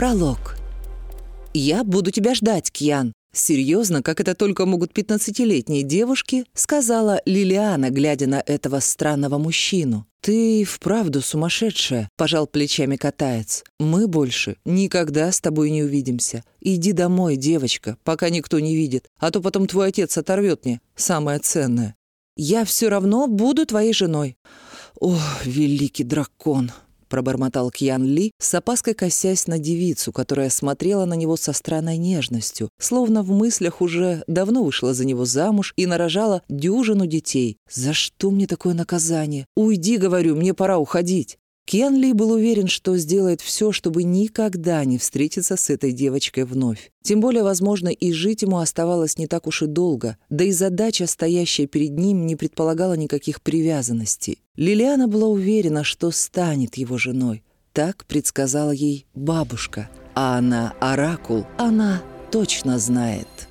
Пролог. «Я буду тебя ждать, Кьян». Серьезно, как это только могут пятнадцатилетние девушки, сказала Лилиана, глядя на этого странного мужчину. «Ты вправду сумасшедшая», — пожал плечами катаец. «Мы больше никогда с тобой не увидимся. Иди домой, девочка, пока никто не видит, а то потом твой отец оторвет мне самое ценное. Я все равно буду твоей женой». «О, великий дракон!» Пробормотал Кьян Ли, с опаской косясь на девицу, которая смотрела на него со странной нежностью, словно в мыслях уже давно вышла за него замуж и нарожала дюжину детей. «За что мне такое наказание? Уйди, говорю, мне пора уходить». Кен Ли был уверен, что сделает все, чтобы никогда не встретиться с этой девочкой вновь. Тем более, возможно, и жить ему оставалось не так уж и долго, да и задача, стоящая перед ним, не предполагала никаких привязанностей. Лилиана была уверена, что станет его женой. Так предсказала ей бабушка. А она оракул, она точно знает.